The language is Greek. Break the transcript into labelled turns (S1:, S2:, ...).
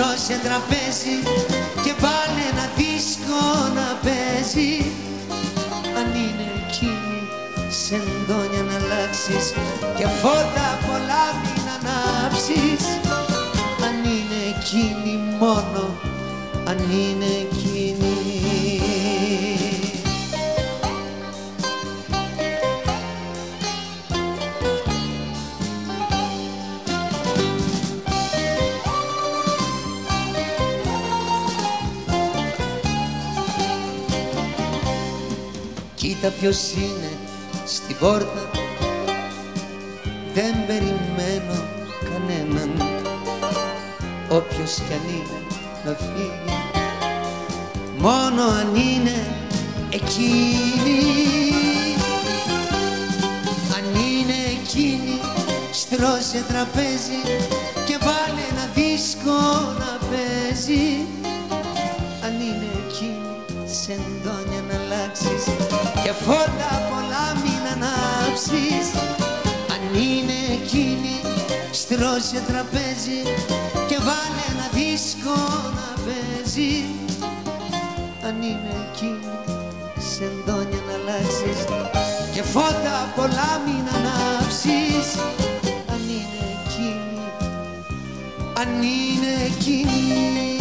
S1: στρώσε τραπέζι και βάλε ένα δίσκο να παίζει. Αν είναι εκείνη σεντόνια να αλλάξεις και φώτα πολλά μην ανάψεις. Αν είναι εκείνη μόνο αν είναι Κοίτα ποιος είναι στην πόρτα. Δεν περιμένω κανέναν. Όποιος κι αν είναι να φύγει. Μόνο αν είναι εκείνη. Αν είναι εκείνη στρώσε τραπέζι Και βάλε ένα δίσκο να παίζει. Αν είναι εκείνη σεντόνια πληρώσε τραπέζι και βάλε ένα δίσκο να παίζει. Αν είναι εκεί σε δόνια να και φώτα πολλά μην αναψεί, αν είναι εκεί αν είναι εκείνη